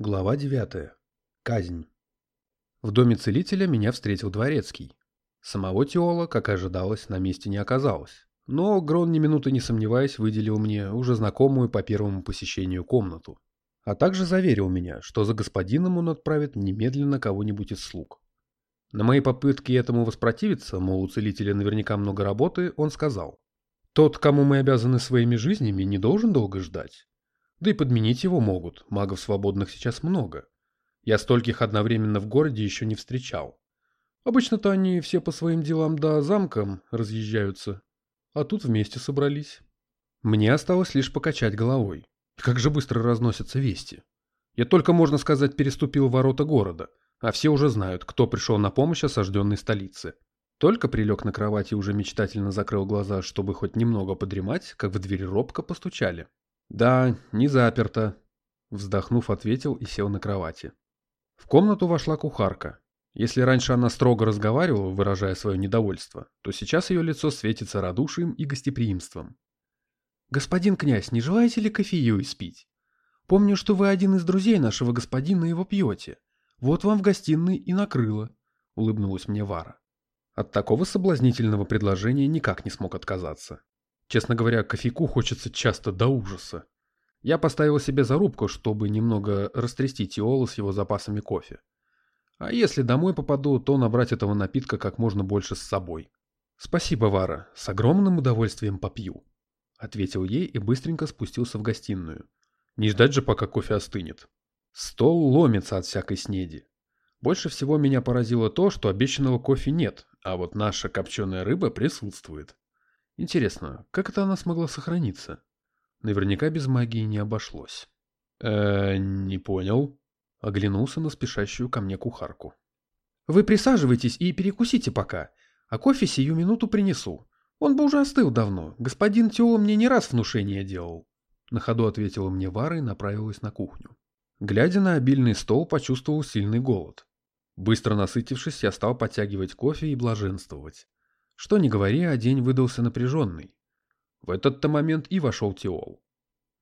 Глава 9. Казнь. В доме целителя меня встретил дворецкий. Самого Теола, как и ожидалось, на месте не оказалось. Но Грон ни минуты не сомневаясь выделил мне уже знакомую по первому посещению комнату. А также заверил меня, что за господином он отправит немедленно кого-нибудь из слуг. На мои попытки этому воспротивиться, мол, у целителя наверняка много работы, он сказал. Тот, кому мы обязаны своими жизнями, не должен долго ждать. Да и подменить его могут, магов свободных сейчас много. Я стольких одновременно в городе еще не встречал. Обычно-то они все по своим делам да замкам разъезжаются, а тут вместе собрались. Мне осталось лишь покачать головой. Как же быстро разносятся вести. Я только, можно сказать, переступил ворота города, а все уже знают, кто пришел на помощь осажденной столице. Только прилег на кровати и уже мечтательно закрыл глаза, чтобы хоть немного подремать, как в дверь робко постучали. «Да, не заперто», — вздохнув, ответил и сел на кровати. В комнату вошла кухарка. Если раньше она строго разговаривала, выражая свое недовольство, то сейчас ее лицо светится радушием и гостеприимством. «Господин князь, не желаете ли кофею испить? Помню, что вы один из друзей нашего господина его пьете. Вот вам в гостиной и накрыло», — улыбнулась мне Вара. От такого соблазнительного предложения никак не смог отказаться. Честно говоря, кофейку хочется часто до ужаса. Я поставил себе зарубку, чтобы немного растрясти Тиола с его запасами кофе. А если домой попаду, то набрать этого напитка как можно больше с собой. «Спасибо, Вара, с огромным удовольствием попью», — ответил ей и быстренько спустился в гостиную. Не ждать же, пока кофе остынет. Стол ломится от всякой снеди. Больше всего меня поразило то, что обещанного кофе нет, а вот наша копченая рыба присутствует. Интересно, как это она смогла сохраниться? Наверняка без магии не обошлось. э не понял. Оглянулся на спешащую ко мне кухарку. Вы присаживайтесь и перекусите пока, а кофе сию минуту принесу. Он бы уже остыл давно. Господин Тео мне не раз внушение делал. На ходу ответила мне Вара и направилась на кухню. Глядя на обильный стол, почувствовал сильный голод. Быстро насытившись, я стал подтягивать кофе и блаженствовать. Что ни говори, а день выдался напряженный. В этот-то момент и вошел Теол.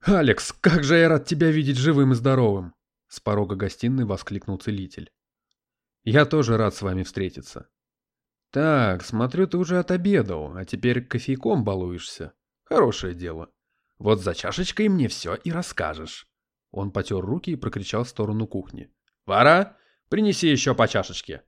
«Алекс, как же я рад тебя видеть живым и здоровым!» С порога гостиной воскликнул целитель. «Я тоже рад с вами встретиться». «Так, смотрю, ты уже отобедал, а теперь кофейком балуешься. Хорошее дело. Вот за чашечкой мне все и расскажешь». Он потер руки и прокричал в сторону кухни. «Вара, принеси еще по чашечке!»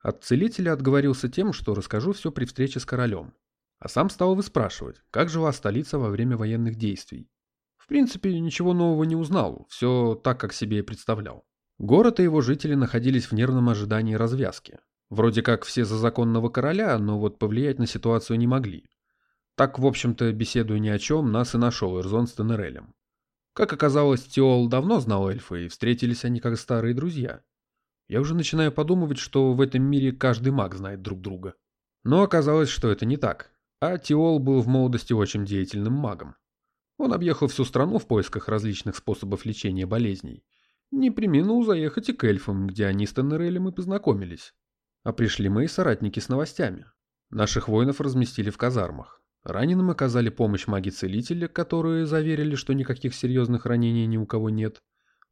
От целителя отговорился тем, что расскажу все при встрече с королем. А сам стал выспрашивать, как жила столица во время военных действий. В принципе, ничего нового не узнал, все так, как себе и представлял. Город и его жители находились в нервном ожидании развязки. Вроде как все за законного короля, но вот повлиять на ситуацию не могли. Так, в общем-то, беседуя ни о чем, нас и нашел Эрзон с Тенерелем. Как оказалось, Теол давно знал эльфа, и встретились они как старые друзья. Я уже начинаю подумывать, что в этом мире каждый маг знает друг друга. Но оказалось, что это не так. А Тиол был в молодости очень деятельным магом. Он объехал всю страну в поисках различных способов лечения болезней. Не приминул заехать и к эльфам, где они с Теннерелем и познакомились. А пришли мои соратники с новостями. Наших воинов разместили в казармах. Раненым оказали помощь маги-целителя, которые заверили, что никаких серьезных ранений ни у кого нет.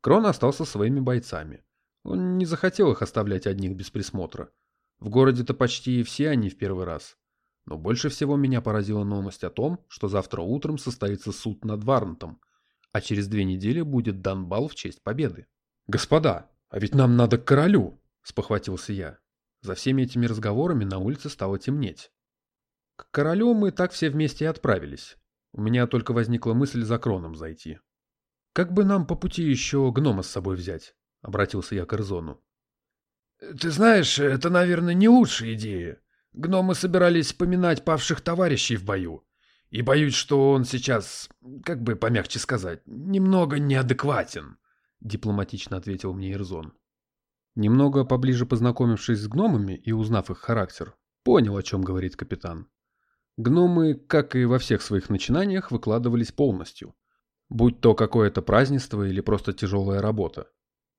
Крон остался своими бойцами. Он не захотел их оставлять одних без присмотра. В городе-то почти все они в первый раз. Но больше всего меня поразила новость о том, что завтра утром состоится суд над Варнтом, а через две недели будет дан бал в честь победы. «Господа, а ведь нам надо к королю!» – спохватился я. За всеми этими разговорами на улице стало темнеть. К королю мы так все вместе и отправились. У меня только возникла мысль за кроном зайти. Как бы нам по пути еще гнома с собой взять? — обратился я к Эрзону. «Ты знаешь, это, наверное, не лучшая идея. Гномы собирались поминать павших товарищей в бою. И боюсь, что он сейчас, как бы помягче сказать, немного неадекватен», — дипломатично ответил мне Эрзон. Немного поближе познакомившись с гномами и узнав их характер, понял, о чем говорит капитан. Гномы, как и во всех своих начинаниях, выкладывались полностью. Будь то какое-то празднество или просто тяжелая работа.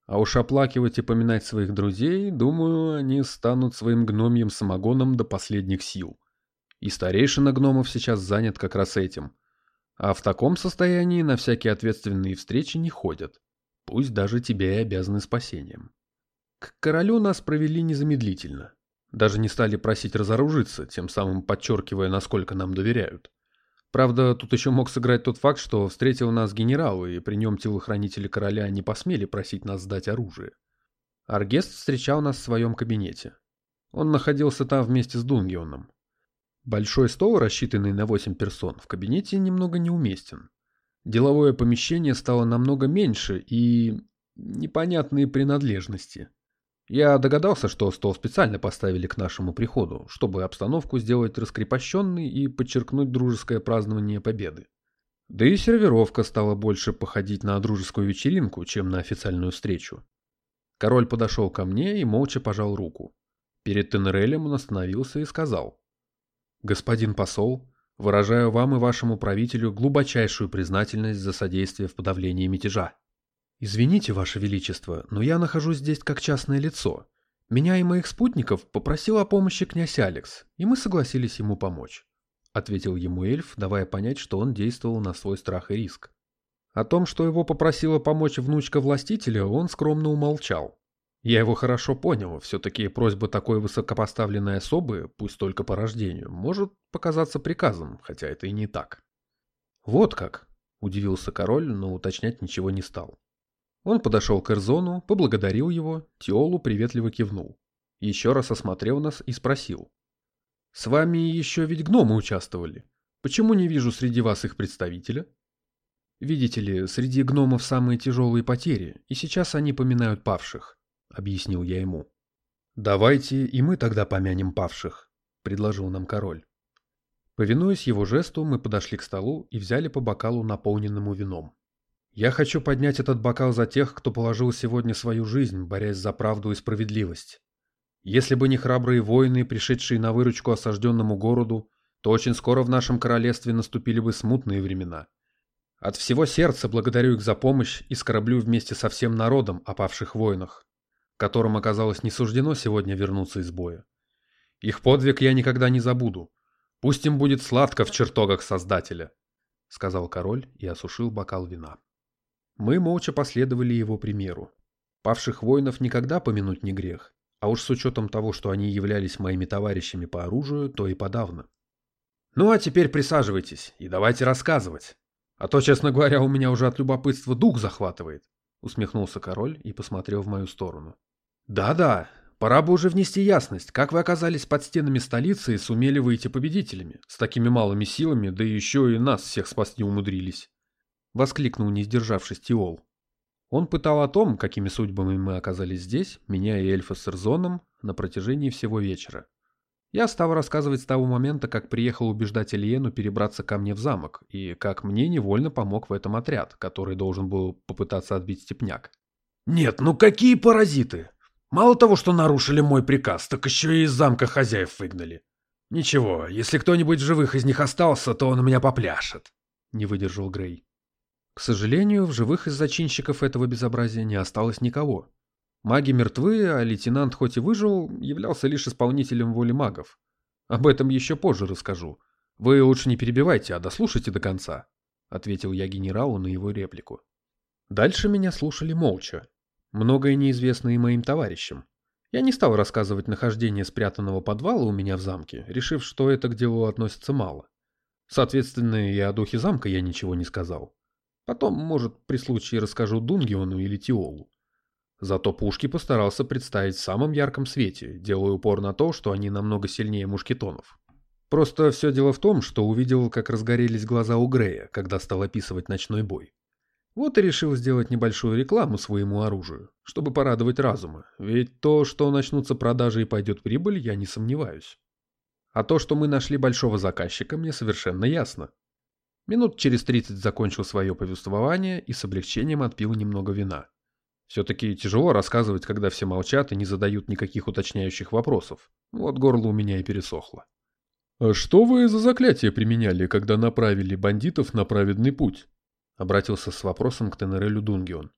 А уж оплакивать и поминать своих друзей, думаю, они станут своим гномьим самогоном до последних сил. И старейшина гномов сейчас занят как раз этим. А в таком состоянии на всякие ответственные встречи не ходят. пусть даже тебе и обязаны спасением. К королю нас провели незамедлительно. Даже не стали просить разоружиться, тем самым подчеркивая, насколько нам доверяют. Правда, тут еще мог сыграть тот факт, что встретил нас генерал, и при нем телохранители короля не посмели просить нас сдать оружие. Аргест встречал нас в своем кабинете. Он находился там вместе с Дунгионом. Большой стол, рассчитанный на 8 персон, в кабинете немного неуместен. Деловое помещение стало намного меньше и... непонятные принадлежности. Я догадался, что стол специально поставили к нашему приходу, чтобы обстановку сделать раскрепощенной и подчеркнуть дружеское празднование победы. Да и сервировка стала больше походить на дружескую вечеринку, чем на официальную встречу. Король подошел ко мне и молча пожал руку. Перед Тенерелем он остановился и сказал. «Господин посол, выражаю вам и вашему правителю глубочайшую признательность за содействие в подавлении мятежа. «Извините, Ваше Величество, но я нахожусь здесь как частное лицо. Меня и моих спутников попросил о помощи князь Алекс, и мы согласились ему помочь», — ответил ему эльф, давая понять, что он действовал на свой страх и риск. О том, что его попросила помочь внучка властителя, он скромно умолчал. Я его хорошо понял, все-таки просьба такой высокопоставленной особы, пусть только по рождению, может показаться приказом, хотя это и не так. «Вот как», — удивился король, но уточнять ничего не стал. Он подошел к Эрзону, поблагодарил его, Тиолу приветливо кивнул. Еще раз осмотрел нас и спросил. «С вами еще ведь гномы участвовали. Почему не вижу среди вас их представителя?» «Видите ли, среди гномов самые тяжелые потери, и сейчас они поминают павших», — объяснил я ему. «Давайте и мы тогда помянем павших», — предложил нам король. Повинуясь его жесту, мы подошли к столу и взяли по бокалу, наполненному вином. Я хочу поднять этот бокал за тех, кто положил сегодня свою жизнь, борясь за правду и справедливость. Если бы не храбрые воины, пришедшие на выручку осажденному городу, то очень скоро в нашем королевстве наступили бы смутные времена. От всего сердца благодарю их за помощь и скорблю вместе со всем народом о павших воинах, которым оказалось не суждено сегодня вернуться из боя. Их подвиг я никогда не забуду. Пусть им будет сладко в чертогах Создателя, — сказал король и осушил бокал вина. Мы молча последовали его примеру. Павших воинов никогда помянуть не грех, а уж с учетом того, что они являлись моими товарищами по оружию, то и подавно. «Ну а теперь присаживайтесь и давайте рассказывать. А то, честно говоря, у меня уже от любопытства дух захватывает», — усмехнулся король и посмотрел в мою сторону. «Да-да, пора бы уже внести ясность, как вы оказались под стенами столицы и сумели выйти победителями, с такими малыми силами, да еще и нас всех спасти умудрились» воскликнул, не сдержавшись Тиол. Он пытал о том, какими судьбами мы оказались здесь, меня и эльфа с Эрзоном, на протяжении всего вечера. Я стал рассказывать с того момента, как приехал убеждать Ильену перебраться ко мне в замок, и как мне невольно помог в этом отряд, который должен был попытаться отбить степняк. «Нет, ну какие паразиты! Мало того, что нарушили мой приказ, так еще и из замка хозяев выгнали. Ничего, если кто-нибудь живых из них остался, то он меня попляшет», — не выдержал Грей. К сожалению, в живых из зачинщиков этого безобразия не осталось никого. Маги мертвы, а лейтенант хоть и выжил, являлся лишь исполнителем воли магов. Об этом еще позже расскажу. Вы лучше не перебивайте, а дослушайте до конца, — ответил я генералу на его реплику. Дальше меня слушали молча. Многое неизвестно и моим товарищам. Я не стал рассказывать нахождение спрятанного подвала у меня в замке, решив, что это к делу относится мало. Соответственно, и о духе замка я ничего не сказал. Потом, может, при случае расскажу Дунгиону или Тиолу. Зато пушки постарался представить в самом ярком свете, делая упор на то, что они намного сильнее мушкетонов. Просто все дело в том, что увидел, как разгорелись глаза у Грея, когда стал описывать ночной бой. Вот и решил сделать небольшую рекламу своему оружию, чтобы порадовать разума, ведь то, что начнутся продажи и пойдет прибыль, я не сомневаюсь. А то, что мы нашли большого заказчика, мне совершенно ясно. Минут через тридцать закончил свое повествование и с облегчением отпил немного вина. Все-таки тяжело рассказывать, когда все молчат и не задают никаких уточняющих вопросов. Вот горло у меня и пересохло. «А что вы за заклятие применяли, когда направили бандитов на праведный путь?» Обратился с вопросом к Тенерелю Дунгион.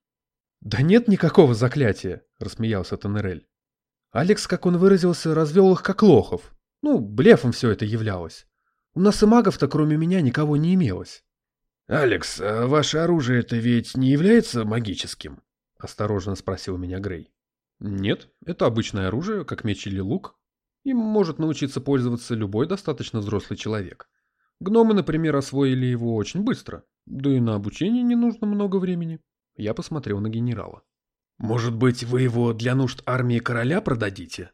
«Да нет никакого заклятия!» — рассмеялся Тенерель. Алекс, как он выразился, развел их как лохов. Ну, блефом все это являлось. У нас и магов-то кроме меня никого не имелось. «Алекс, а ваше оружие это ведь не является магическим?» Осторожно спросил меня Грей. Нет, это обычное оружие, как меч или лук. Им может научиться пользоваться любой достаточно взрослый человек. Гномы, например, освоили его очень быстро. Да и на обучение не нужно много времени. Я посмотрел на генерала. Может быть, вы его для нужд армии короля продадите?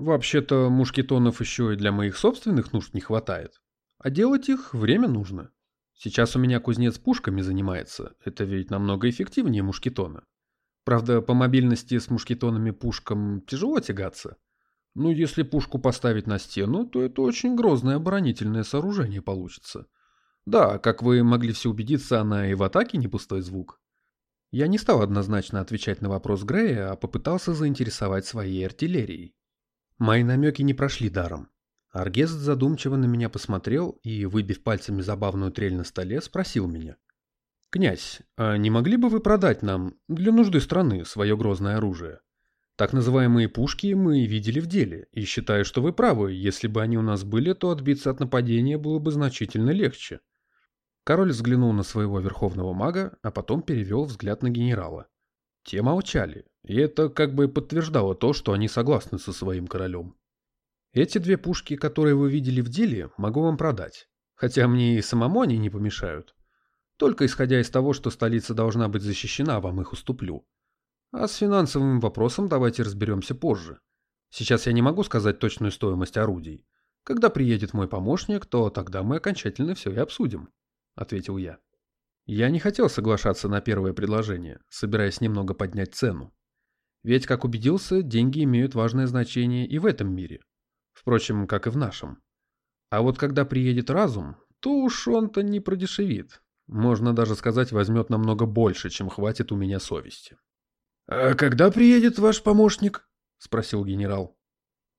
Вообще-то мушкетонов еще и для моих собственных нужд не хватает. А делать их время нужно. Сейчас у меня кузнец пушками занимается. Это ведь намного эффективнее мушкетона. Правда, по мобильности с мушкетонами пушкам тяжело тягаться. Но если пушку поставить на стену, то это очень грозное оборонительное сооружение получится. Да, как вы могли все убедиться, она и в атаке не пустой звук. Я не стал однозначно отвечать на вопрос Грея, а попытался заинтересовать своей артиллерией. Мои намеки не прошли даром. Аргест задумчиво на меня посмотрел и, выбив пальцами забавную трель на столе, спросил меня. «Князь, а не могли бы вы продать нам, для нужды страны, свое грозное оружие? Так называемые пушки мы видели в деле, и считаю, что вы правы, если бы они у нас были, то отбиться от нападения было бы значительно легче». Король взглянул на своего верховного мага, а потом перевел взгляд на генерала. Те молчали, и это как бы подтверждало то, что они согласны со своим королем. Эти две пушки, которые вы видели в деле, могу вам продать. Хотя мне и самому они не помешают. Только исходя из того, что столица должна быть защищена, вам их уступлю. А с финансовым вопросом давайте разберемся позже. Сейчас я не могу сказать точную стоимость орудий. Когда приедет мой помощник, то тогда мы окончательно все и обсудим», — ответил я. Я не хотел соглашаться на первое предложение, собираясь немного поднять цену. Ведь, как убедился, деньги имеют важное значение и в этом мире. Впрочем, как и в нашем. А вот когда приедет разум, то уж он-то не продешевит. Можно даже сказать, возьмет намного больше, чем хватит у меня совести. «А когда приедет ваш помощник?» — спросил генерал.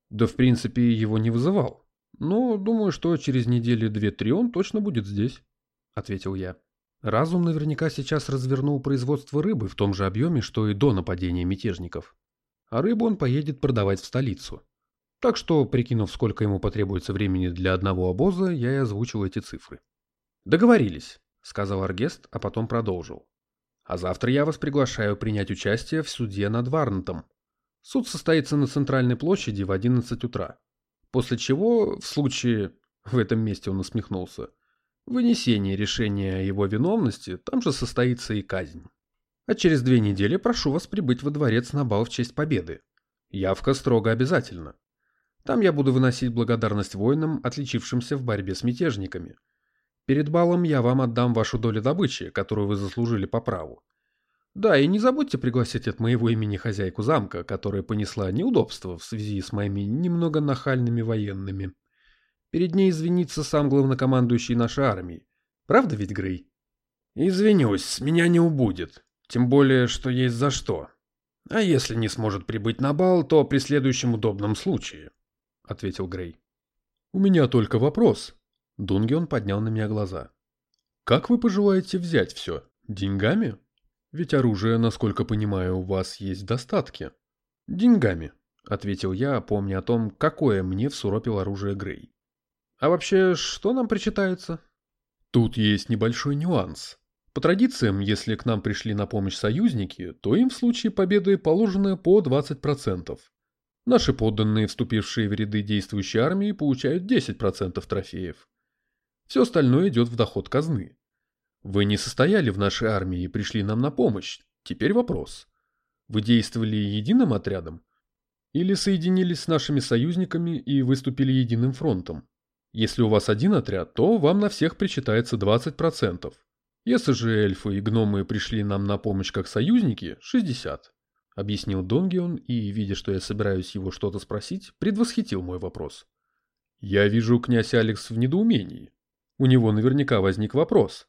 Да, в принципе, его не вызывал. Но думаю, что через недели две-три он точно будет здесь, — ответил я. Разум наверняка сейчас развернул производство рыбы в том же объеме, что и до нападения мятежников. А рыбу он поедет продавать в столицу. Так что, прикинув, сколько ему потребуется времени для одного обоза, я и озвучил эти цифры. Договорились. — сказал Аргест, а потом продолжил. «А завтра я вас приглашаю принять участие в суде над Варнтом. Суд состоится на центральной площади в 11 утра. После чего, в случае...» В этом месте он усмехнулся. «Вынесение решения о его виновности, там же состоится и казнь. А через две недели прошу вас прибыть во дворец на бал в честь победы. Явка строго обязательно. Там я буду выносить благодарность воинам, отличившимся в борьбе с мятежниками» Перед балом я вам отдам вашу долю добычи, которую вы заслужили по праву. Да, и не забудьте пригласить от моего имени хозяйку замка, которая понесла неудобства в связи с моими немного нахальными военными. Перед ней извинится сам главнокомандующий нашей армией. Правда ведь, Грей? Извинюсь, с меня не убудет. Тем более, что есть за что. А если не сможет прибыть на бал, то при следующем удобном случае, — ответил Грей. У меня только вопрос, Дунгион поднял на меня глаза. «Как вы пожелаете взять все? Деньгами? Ведь оружие, насколько понимаю, у вас есть в достатке». «Деньгами», — ответил я, помня о том, какое мне всуропил оружие Грей. «А вообще, что нам причитается?» «Тут есть небольшой нюанс. По традициям, если к нам пришли на помощь союзники, то им в случае победы положено по 20%. Наши подданные, вступившие в ряды действующей армии, получают 10% трофеев. Все остальное идет в доход казны. Вы не состояли в нашей армии и пришли нам на помощь. Теперь вопрос. Вы действовали единым отрядом? Или соединились с нашими союзниками и выступили единым фронтом? Если у вас один отряд, то вам на всех причитается 20%. Если же эльфы и гномы пришли нам на помощь как союзники, 60%. Объяснил Донгион и, видя, что я собираюсь его что-то спросить, предвосхитил мой вопрос. Я вижу князь Алекс в недоумении. У него наверняка возник вопрос.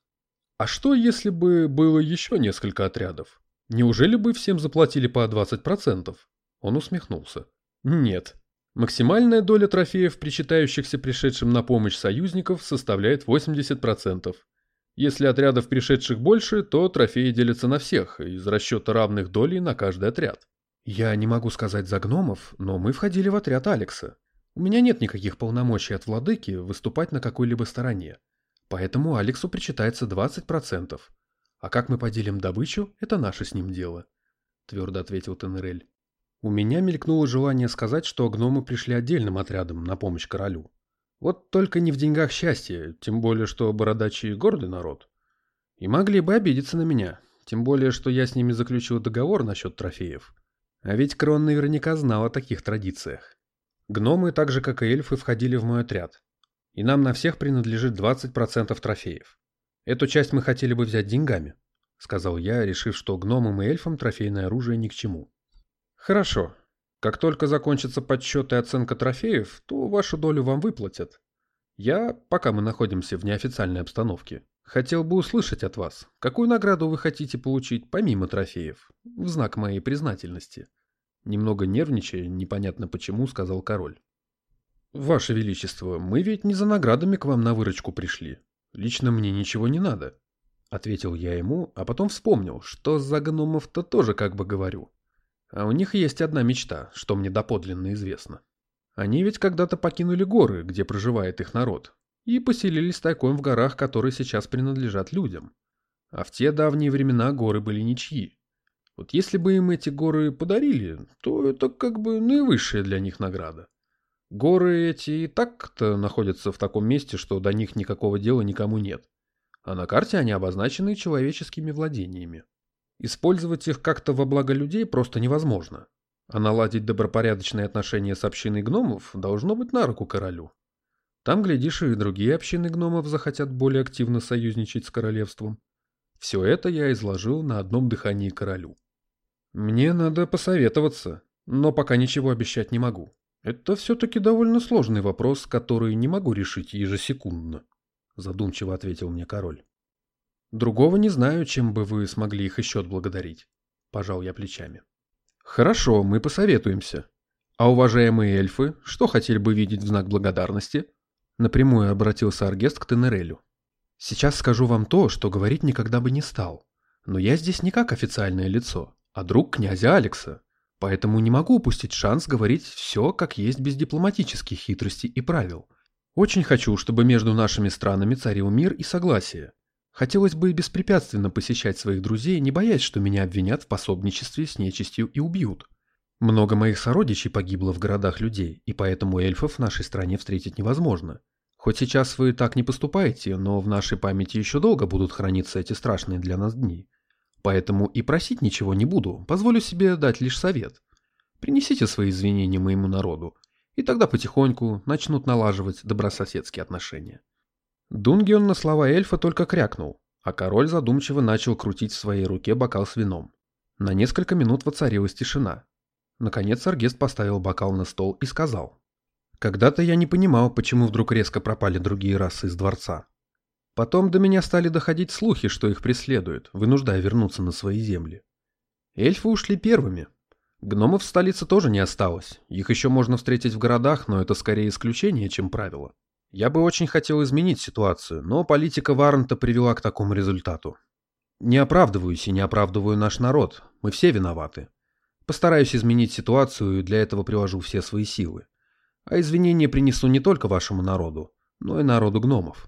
А что, если бы было еще несколько отрядов? Неужели бы всем заплатили по 20%? Он усмехнулся. Нет. Максимальная доля трофеев, причитающихся пришедшим на помощь союзников, составляет 80%. Если отрядов пришедших больше, то трофеи делятся на всех, из расчета равных долей на каждый отряд. Я не могу сказать за гномов, но мы входили в отряд Алекса. У меня нет никаких полномочий от владыки выступать на какой-либо стороне. Поэтому Алексу причитается 20%. А как мы поделим добычу, это наше с ним дело. твердо ответил Тенерель. У меня мелькнуло желание сказать, что гномы пришли отдельным отрядом на помощь королю. Вот только не в деньгах счастье, тем более, что бородачи гордый народ. И могли бы обидеться на меня, тем более, что я с ними заключил договор насчет трофеев. А ведь Крон наверняка знал о таких традициях. Гномы, так же как и эльфы, входили в мой отряд. И нам на всех принадлежит 20% трофеев. Эту часть мы хотели бы взять деньгами, сказал я, решив, что гномам и эльфам трофейное оружие ни к чему. Хорошо, как только закончится подсчет и оценка трофеев, то вашу долю вам выплатят. Я, пока мы находимся в неофициальной обстановке, хотел бы услышать от вас, какую награду вы хотите получить помимо трофеев, в знак моей признательности. Немного нервничая, непонятно почему, сказал король. Ваше Величество, мы ведь не за наградами к вам на выручку пришли. Лично мне ничего не надо. Ответил я ему, а потом вспомнил, что за гномов-то тоже как бы говорю. А у них есть одна мечта, что мне доподлинно известно. Они ведь когда-то покинули горы, где проживает их народ, и поселились тайком в горах, которые сейчас принадлежат людям. А в те давние времена горы были ничьи. Вот если бы им эти горы подарили, то это как бы наивысшая для них награда. Горы эти и так-то находятся в таком месте, что до них никакого дела никому нет. А на карте они обозначены человеческими владениями. Использовать их как-то во благо людей просто невозможно. А наладить добропорядочные отношения с общиной гномов должно быть на руку королю. Там, глядишь, и другие общины гномов захотят более активно союзничать с королевством. Все это я изложил на одном дыхании королю. Мне надо посоветоваться, но пока ничего обещать не могу. Это все-таки довольно сложный вопрос, который не могу решить ежесекундно, задумчиво ответил мне король. Другого не знаю, чем бы вы смогли их еще отблагодарить. Пожал я плечами. Хорошо, мы посоветуемся. А уважаемые эльфы, что хотели бы видеть в знак благодарности? Напрямую обратился Аргест к Тенерелю. Сейчас скажу вам то, что говорить никогда бы не стал. Но я здесь не как официальное лицо, а друг князя Алекса. Поэтому не могу упустить шанс говорить все, как есть без дипломатических хитростей и правил. Очень хочу, чтобы между нашими странами царил мир и согласие. Хотелось бы беспрепятственно посещать своих друзей, не боясь, что меня обвинят в пособничестве с нечистью и убьют. Много моих сородичей погибло в городах людей, и поэтому эльфов в нашей стране встретить невозможно. Хоть сейчас вы так не поступаете, но в нашей памяти еще долго будут храниться эти страшные для нас дни. Поэтому и просить ничего не буду, позволю себе дать лишь совет. Принесите свои извинения моему народу, и тогда потихоньку начнут налаживать добрососедские отношения. Дунгион на слова эльфа только крякнул, а король задумчиво начал крутить в своей руке бокал с вином. На несколько минут воцарилась тишина. Наконец Аргест поставил бокал на стол и сказал. «Когда-то я не понимал, почему вдруг резко пропали другие расы из дворца. Потом до меня стали доходить слухи, что их преследуют, вынуждая вернуться на свои земли. Эльфы ушли первыми. Гномов в столице тоже не осталось. Их еще можно встретить в городах, но это скорее исключение, чем правило. Я бы очень хотел изменить ситуацию, но политика Варнта привела к такому результату. Не оправдываюсь и не оправдываю наш народ. Мы все виноваты. Постараюсь изменить ситуацию и для этого приложу все свои силы. А извинения принесу не только вашему народу, но и народу гномов.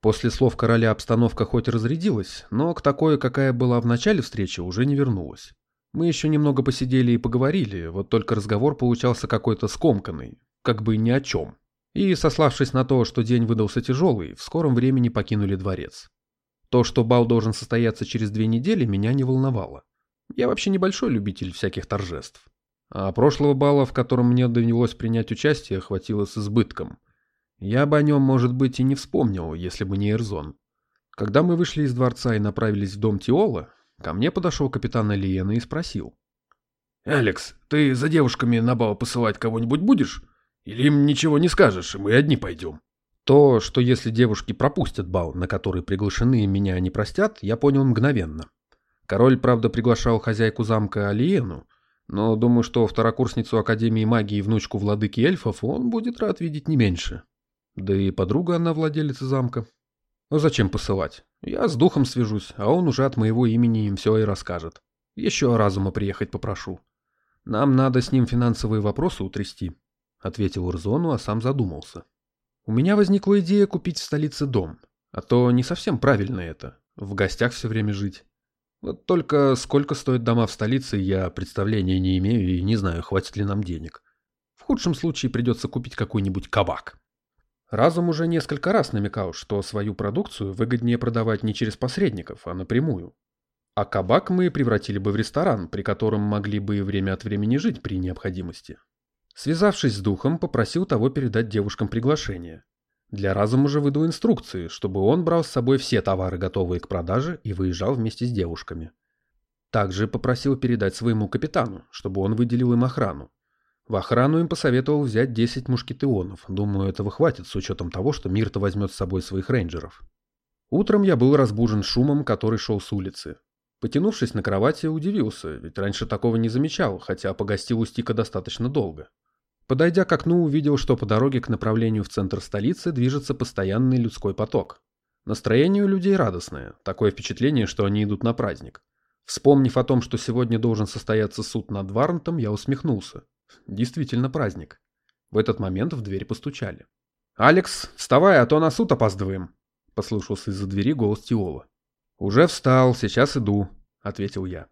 После слов короля обстановка хоть разрядилась, но к такой, какая была в начале встречи, уже не вернулась. Мы еще немного посидели и поговорили, вот только разговор получался какой-то скомканный, как бы ни о чем и, сославшись на то, что день выдался тяжелый, в скором времени покинули дворец. То, что бал должен состояться через две недели, меня не волновало. Я вообще небольшой любитель всяких торжеств. А прошлого бала, в котором мне довелось принять участие, хватило с избытком. Я бы о нем, может быть, и не вспомнил, если бы не Эрзон. Когда мы вышли из дворца и направились в дом Тиола, ко мне подошел капитан Алиена и спросил. «Алекс, ты за девушками на бал посылать кого-нибудь будешь?» Или им ничего не скажешь, и мы одни пойдем?» То, что если девушки пропустят бал, на который приглашены меня не простят, я понял мгновенно. Король, правда, приглашал хозяйку замка Алиену, но думаю, что второкурсницу Академии магии и внучку владыки эльфов он будет рад видеть не меньше. Да и подруга она владелица замка. Но зачем посылать? Я с духом свяжусь, а он уже от моего имени им все и расскажет. Еще разума приехать попрошу. Нам надо с ним финансовые вопросы утрясти. — ответил Урзону, а сам задумался. «У меня возникла идея купить в столице дом. А то не совсем правильно это. В гостях все время жить. Вот только сколько стоят дома в столице, я представления не имею и не знаю, хватит ли нам денег. В худшем случае придется купить какой-нибудь кабак. Разум уже несколько раз намекал, что свою продукцию выгоднее продавать не через посредников, а напрямую. А кабак мы превратили бы в ресторан, при котором могли бы время от времени жить при необходимости. Связавшись с духом, попросил того передать девушкам приглашение. Для разума уже выдал инструкции, чтобы он брал с собой все товары, готовые к продаже, и выезжал вместе с девушками. Также попросил передать своему капитану, чтобы он выделил им охрану. В охрану им посоветовал взять 10 мушкетеонов. Думаю, этого хватит с учетом того, что Мирта возьмет с собой своих рейнджеров. Утром я был разбужен шумом, который шел с улицы. Потянувшись на кровати, удивился, ведь раньше такого не замечал, хотя погостил у Стика достаточно долго. Подойдя к окну, увидел, что по дороге к направлению в центр столицы движется постоянный людской поток. Настроение у людей радостное, такое впечатление, что они идут на праздник. Вспомнив о том, что сегодня должен состояться суд над Варнтом, я усмехнулся. Действительно праздник. В этот момент в дверь постучали. «Алекс, вставай, а то на суд опаздываем!» Послышался из-за двери голос Тиола. «Уже встал, сейчас иду», — ответил я.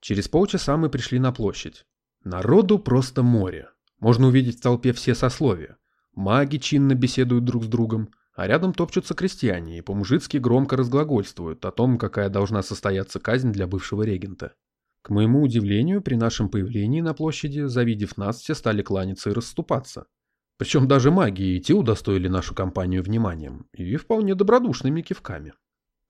Через полчаса мы пришли на площадь. Народу просто море. Можно увидеть в толпе все сословия. Маги чинно беседуют друг с другом, а рядом топчутся крестьяне и по-мужицки громко разглагольствуют о том, какая должна состояться казнь для бывшего регента. К моему удивлению, при нашем появлении на площади, завидев нас, все стали кланяться и расступаться. Причем даже маги и те удостоили нашу компанию вниманием, и вполне добродушными кивками.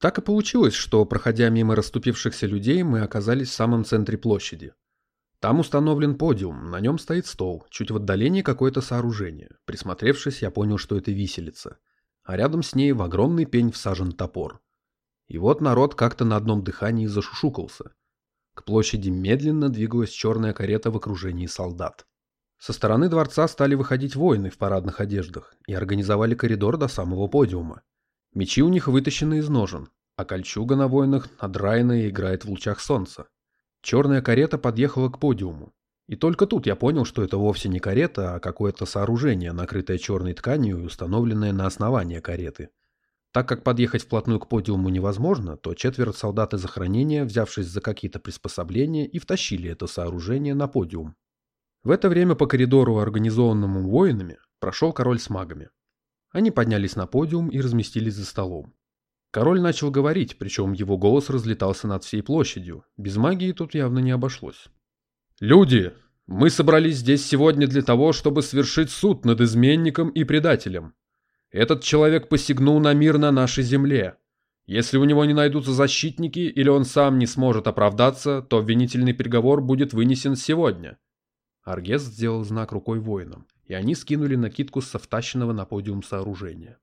Так и получилось, что, проходя мимо расступившихся людей, мы оказались в самом центре площади. Там установлен подиум, на нем стоит стол, чуть в отдалении какое-то сооружение. Присмотревшись, я понял, что это виселица. А рядом с ней в огромный пень всажен топор. И вот народ как-то на одном дыхании зашушукался. К площади медленно двигалась черная карета в окружении солдат. Со стороны дворца стали выходить воины в парадных одеждах и организовали коридор до самого подиума. Мечи у них вытащены из ножен, а кольчуга на воинах надраена и играет в лучах солнца. Черная карета подъехала к подиуму. И только тут я понял, что это вовсе не карета, а какое-то сооружение, накрытое черной тканью и установленное на основание кареты. Так как подъехать вплотную к подиуму невозможно, то четверо солдат из охранения, взявшись за какие-то приспособления, и втащили это сооружение на подиум. В это время по коридору, организованному воинами, прошел король с магами. Они поднялись на подиум и разместились за столом. Король начал говорить, причем его голос разлетался над всей площадью. Без магии тут явно не обошлось. «Люди, мы собрались здесь сегодня для того, чтобы свершить суд над изменником и предателем. Этот человек посягнул на мир на нашей земле. Если у него не найдутся защитники или он сам не сможет оправдаться, то обвинительный приговор будет вынесен сегодня. Аргес сделал знак рукой воинам, и они скинули накидку со втащенного на подиум сооружения.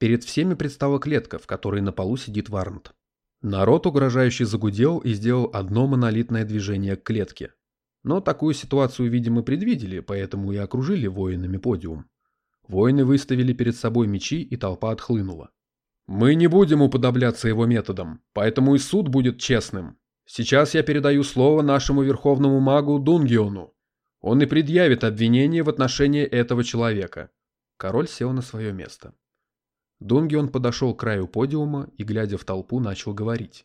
Перед всеми предстала клетка, в которой на полу сидит Варнт. Народ угрожающе загудел и сделал одно монолитное движение к клетке. Но такую ситуацию, видимо, предвидели, поэтому и окружили воинами подиум. Воины выставили перед собой мечи, и толпа отхлынула. «Мы не будем уподобляться его методам, поэтому и суд будет честным. Сейчас я передаю слово нашему верховному магу Дунгиону. Он и предъявит обвинение в отношении этого человека». Король сел на свое место. Дунгион подошел к краю подиума и, глядя в толпу, начал говорить.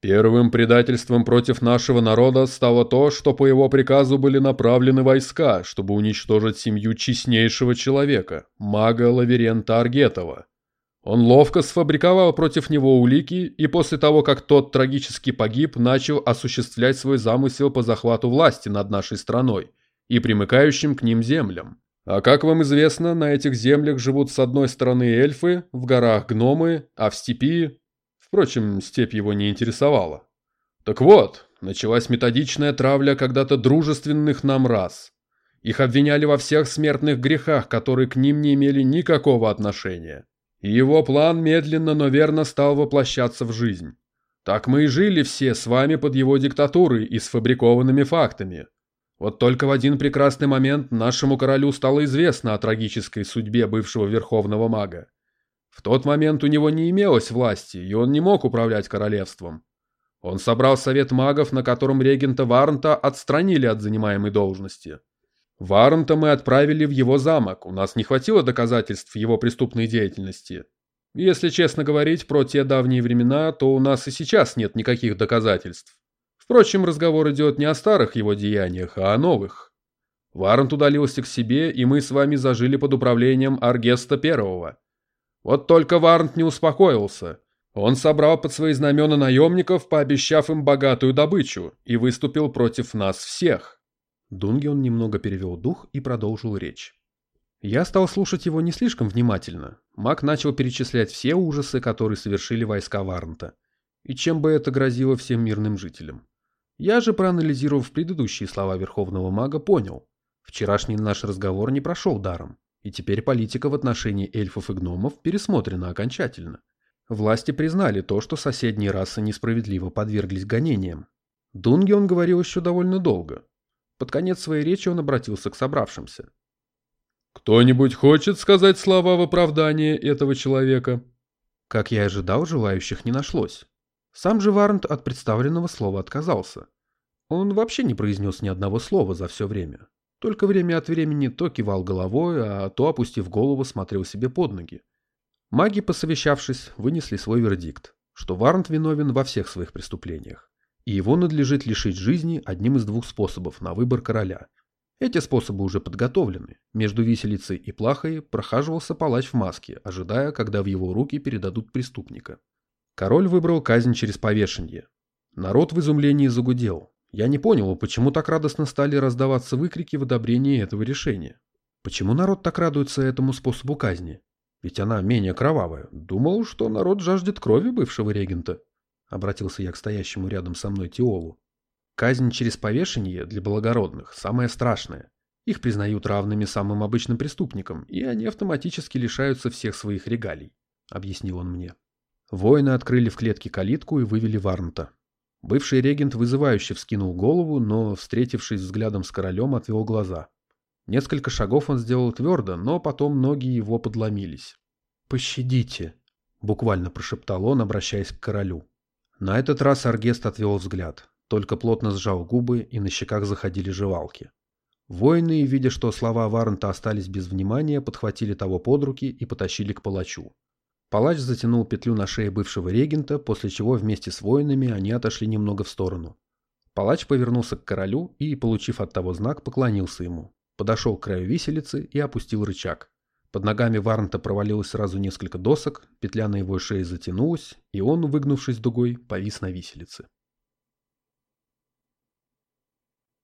Первым предательством против нашего народа стало то, что по его приказу были направлены войска, чтобы уничтожить семью честнейшего человека, мага Лаверента Аргетова. Он ловко сфабриковал против него улики и после того, как тот трагически погиб, начал осуществлять свой замысел по захвату власти над нашей страной и примыкающим к ним землям. А как вам известно, на этих землях живут с одной стороны эльфы, в горах гномы, а в степи Впрочем, степь его не интересовала. Так вот, началась методичная травля когда-то дружественных нам рас. Их обвиняли во всех смертных грехах, которые к ним не имели никакого отношения. И его план медленно, но верно стал воплощаться в жизнь. Так мы и жили все с вами под его диктатурой и сфабрикованными фактами. Вот только в один прекрасный момент нашему королю стало известно о трагической судьбе бывшего верховного мага. В тот момент у него не имелось власти, и он не мог управлять королевством. Он собрал совет магов, на котором регента Варнта отстранили от занимаемой должности. Варнта мы отправили в его замок, у нас не хватило доказательств его преступной деятельности. Если честно говорить про те давние времена, то у нас и сейчас нет никаких доказательств. Впрочем, разговор идет не о старых его деяниях, а о новых. Варант удалился к себе, и мы с вами зажили под управлением Аргеста Первого. Вот только Варант не успокоился. Он собрал под свои знамена наемников, пообещав им богатую добычу, и выступил против нас всех. Дунгион немного перевел дух и продолжил речь. Я стал слушать его не слишком внимательно. Маг начал перечислять все ужасы, которые совершили войска Варнта, и чем бы это грозило всем мирным жителям. Я же, проанализировав предыдущие слова Верховного Мага, понял. Вчерашний наш разговор не прошел даром, и теперь политика в отношении эльфов и гномов пересмотрена окончательно. Власти признали то, что соседние расы несправедливо подверглись гонениям. Дунги он говорил еще довольно долго. Под конец своей речи он обратился к собравшимся. «Кто-нибудь хочет сказать слова в оправдание этого человека?» Как я и ожидал, желающих не нашлось. Сам же Варнт от представленного слова отказался. Он вообще не произнес ни одного слова за все время. Только время от времени то кивал головой, а то, опустив голову, смотрел себе под ноги. Маги, посовещавшись, вынесли свой вердикт, что Варнт виновен во всех своих преступлениях, и его надлежит лишить жизни одним из двух способов на выбор короля – эти способы уже подготовлены. Между виселицей и плахой прохаживался палач в маске, ожидая, когда в его руки передадут преступника. Король выбрал казнь через повешение. Народ в изумлении загудел. Я не понял, почему так радостно стали раздаваться выкрики в одобрении этого решения. Почему народ так радуется этому способу казни? Ведь она менее кровавая. Думал, что народ жаждет крови бывшего регента. Обратился я к стоящему рядом со мной Теолу. Казнь через повешение для благородных самое страшное. Их признают равными самым обычным преступникам, и они автоматически лишаются всех своих регалий, объяснил он мне. Воины открыли в клетке калитку и вывели Варнта. Бывший регент вызывающе вскинул голову, но, встретившись взглядом с королем, отвел глаза. Несколько шагов он сделал твердо, но потом ноги его подломились. «Пощадите», — буквально прошептал он, обращаясь к королю. На этот раз Аргест отвел взгляд только плотно сжал губы, и на щеках заходили жевалки. Воины, видя, что слова Варнта остались без внимания, подхватили того под руки и потащили к палачу. Палач затянул петлю на шее бывшего регента, после чего вместе с воинами они отошли немного в сторону. Палач повернулся к королю и, получив от того знак, поклонился ему. Подошел к краю виселицы и опустил рычаг. Под ногами Варнта провалилось сразу несколько досок, петля на его шее затянулась, и он, выгнувшись дугой, повис на виселице.